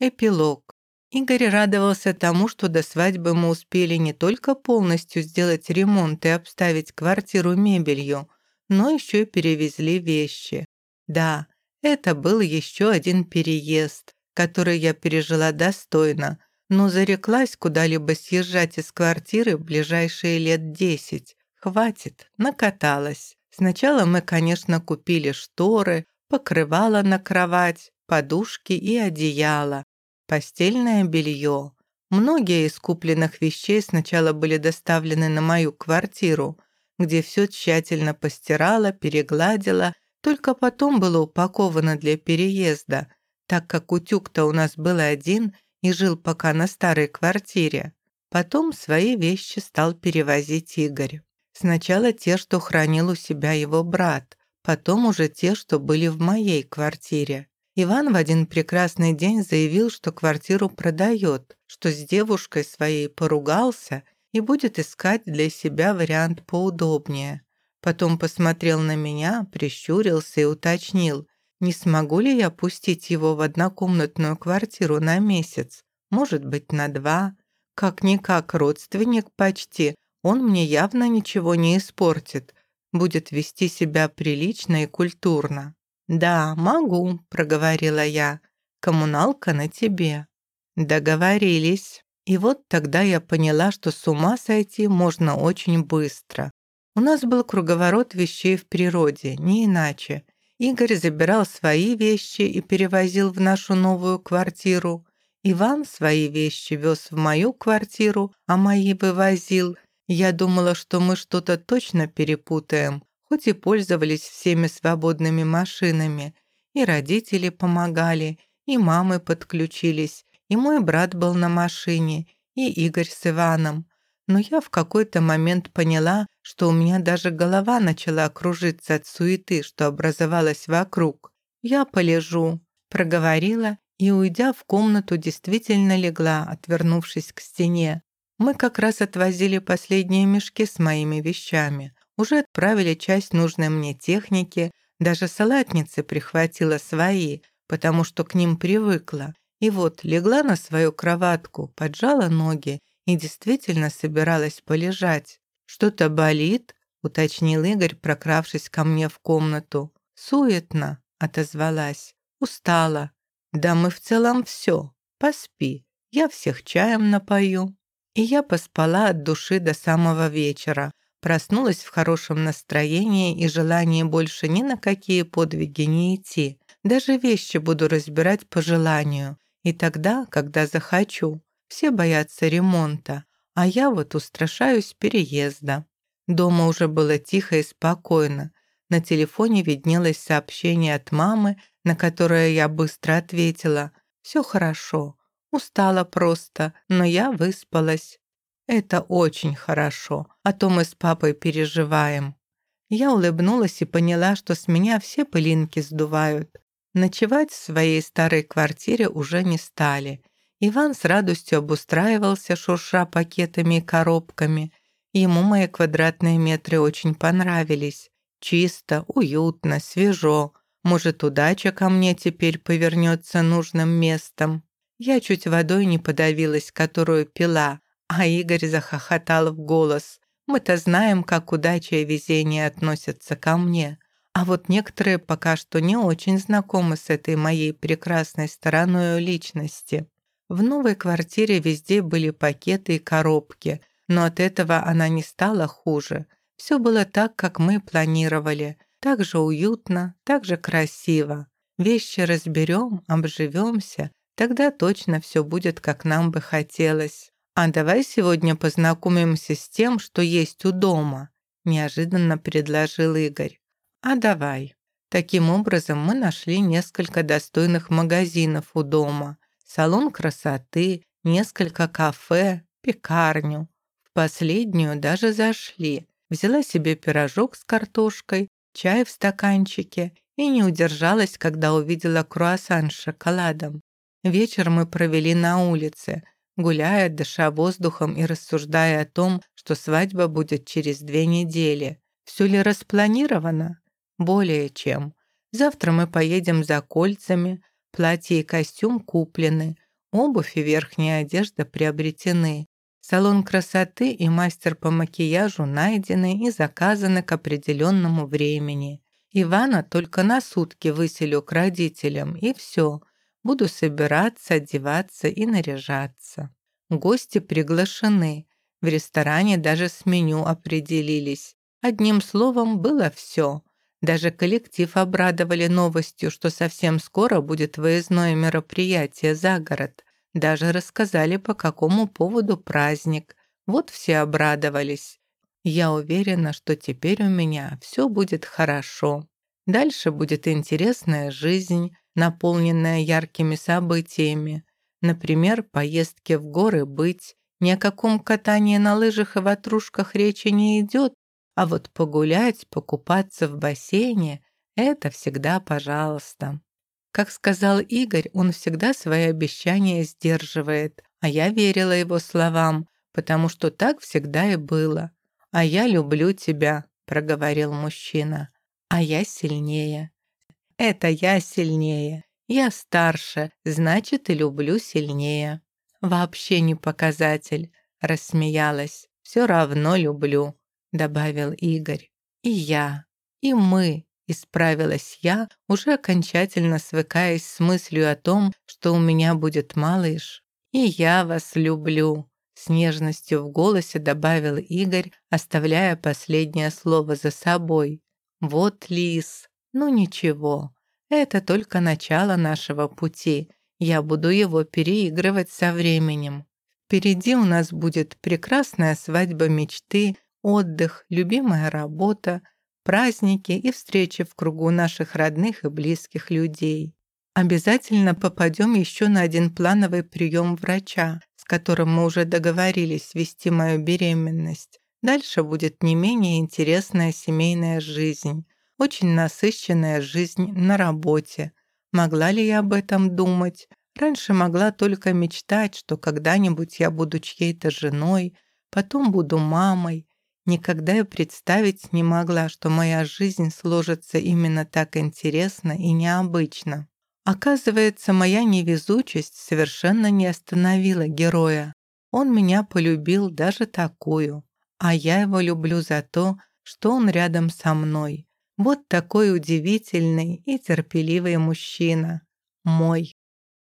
Эпилог. Игорь радовался тому, что до свадьбы мы успели не только полностью сделать ремонт и обставить квартиру мебелью, но еще и перевезли вещи. Да, это был еще один переезд, который я пережила достойно, но зареклась куда-либо съезжать из квартиры в ближайшие лет десять. Хватит, накаталась. Сначала мы, конечно, купили шторы, покрывало на кровать, подушки и одеяло, постельное белье. Многие из купленных вещей сначала были доставлены на мою квартиру, где все тщательно постирала, перегладила, только потом было упаковано для переезда, так как утюг-то у нас был один и жил пока на старой квартире. Потом свои вещи стал перевозить Игорь. Сначала те, что хранил у себя его брат, потом уже те, что были в моей квартире. Иван в один прекрасный день заявил, что квартиру продает, что с девушкой своей поругался и будет искать для себя вариант поудобнее. Потом посмотрел на меня, прищурился и уточнил, не смогу ли я пустить его в однокомнатную квартиру на месяц, может быть, на два. Как-никак родственник почти, он мне явно ничего не испортит, будет вести себя прилично и культурно. «Да, могу», — проговорила я. «Коммуналка на тебе». Договорились. И вот тогда я поняла, что с ума сойти можно очень быстро. У нас был круговорот вещей в природе, не иначе. Игорь забирал свои вещи и перевозил в нашу новую квартиру. Иван свои вещи вез в мою квартиру, а мои вывозил. Я думала, что мы что-то точно перепутаем, хоть и пользовались всеми свободными машинами. И родители помогали, и мамы подключились, и мой брат был на машине, и Игорь с Иваном. Но я в какой-то момент поняла, что у меня даже голова начала кружиться от суеты, что образовалась вокруг. «Я полежу», — проговорила и, уйдя в комнату, действительно легла, отвернувшись к стене. Мы как раз отвозили последние мешки с моими вещами уже отправили часть нужной мне техники, даже салатницы прихватила свои, потому что к ним привыкла. И вот легла на свою кроватку, поджала ноги и действительно собиралась полежать. «Что-то болит?» — уточнил Игорь, прокравшись ко мне в комнату. «Суетно», — отозвалась. «Устала». «Да мы в целом все. Поспи. Я всех чаем напою». И я поспала от души до самого вечера, Проснулась в хорошем настроении и желании больше ни на какие подвиги не идти. Даже вещи буду разбирать по желанию. И тогда, когда захочу. Все боятся ремонта, а я вот устрашаюсь переезда. Дома уже было тихо и спокойно. На телефоне виднелось сообщение от мамы, на которое я быстро ответила. «Все хорошо. Устала просто, но я выспалась. Это очень хорошо, а то мы с папой переживаем. Я улыбнулась и поняла, что с меня все пылинки сдувают. Ночевать в своей старой квартире уже не стали. Иван с радостью обустраивался, шурша пакетами и коробками. Ему мои квадратные метры очень понравились. Чисто, уютно, свежо. Может, удача ко мне теперь повернется нужным местом. Я чуть водой не подавилась, которую пила, а Игорь захохотал в голос. «Мы-то знаем, как удача и везение относятся ко мне. А вот некоторые пока что не очень знакомы с этой моей прекрасной стороной личности. В новой квартире везде были пакеты и коробки, но от этого она не стала хуже. Все было так, как мы планировали. Так же уютно, так же красиво. Вещи разберем, обживемся, тогда точно все будет, как нам бы хотелось. «А давай сегодня познакомимся с тем, что есть у дома», неожиданно предложил Игорь. «А давай». Таким образом, мы нашли несколько достойных магазинов у дома, салон красоты, несколько кафе, пекарню. В последнюю даже зашли. Взяла себе пирожок с картошкой, чай в стаканчике и не удержалась, когда увидела круассан с шоколадом. Вечер мы провели на улице – гуляя, дыша воздухом и рассуждая о том, что свадьба будет через две недели. Все ли распланировано? Более чем. Завтра мы поедем за кольцами, платье и костюм куплены, Обувь и верхняя одежда приобретены. Салон красоты и мастер по макияжу найдены и заказаны к определенному времени. Ивана только на сутки выселю к родителям, и все. Буду собираться, одеваться и наряжаться. Гости приглашены. В ресторане даже с меню определились. Одним словом, было все. Даже коллектив обрадовали новостью, что совсем скоро будет выездное мероприятие за город. Даже рассказали, по какому поводу праздник. Вот все обрадовались. Я уверена, что теперь у меня все будет хорошо. Дальше будет интересная жизнь, наполненная яркими событиями. Например, поездки в горы быть. Ни о каком катании на лыжах и ватрушках речи не идет, а вот погулять, покупаться в бассейне – это всегда пожалуйста. Как сказал Игорь, он всегда свои обещания сдерживает, а я верила его словам, потому что так всегда и было. «А я люблю тебя», – проговорил мужчина. «А я сильнее». «Это я сильнее. Я старше, значит, и люблю сильнее». «Вообще не показатель», – рассмеялась. «Все равно люблю», – добавил Игорь. «И я, и мы», Исправилась я, уже окончательно свыкаясь с мыслью о том, что у меня будет малыш. «И я вас люблю», — с нежностью в голосе добавил Игорь, оставляя последнее слово за собой. «Вот лис. Ну ничего, это только начало нашего пути. Я буду его переигрывать со временем. Впереди у нас будет прекрасная свадьба мечты, отдых, любимая работа — праздники и встречи в кругу наших родных и близких людей. Обязательно попадем еще на один плановый прием врача, с которым мы уже договорились вести мою беременность. Дальше будет не менее интересная семейная жизнь, очень насыщенная жизнь на работе. Могла ли я об этом думать? Раньше могла только мечтать, что когда-нибудь я буду чьей-то женой, потом буду мамой, Никогда я представить не могла, что моя жизнь сложится именно так интересно и необычно. Оказывается, моя невезучесть совершенно не остановила героя. Он меня полюбил даже такую, а я его люблю за то, что он рядом со мной. Вот такой удивительный и терпеливый мужчина. Мой.